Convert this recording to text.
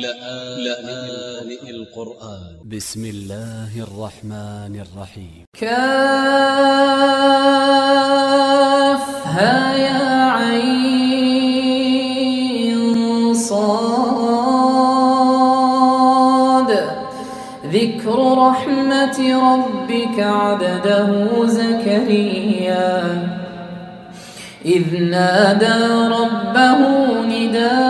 لآن القرآن. ب س م الله الرحمن الرحيم. كافها يا عين صاد. ذكر رحمة ربك عبده زكريا. إذ نادى ربه نداء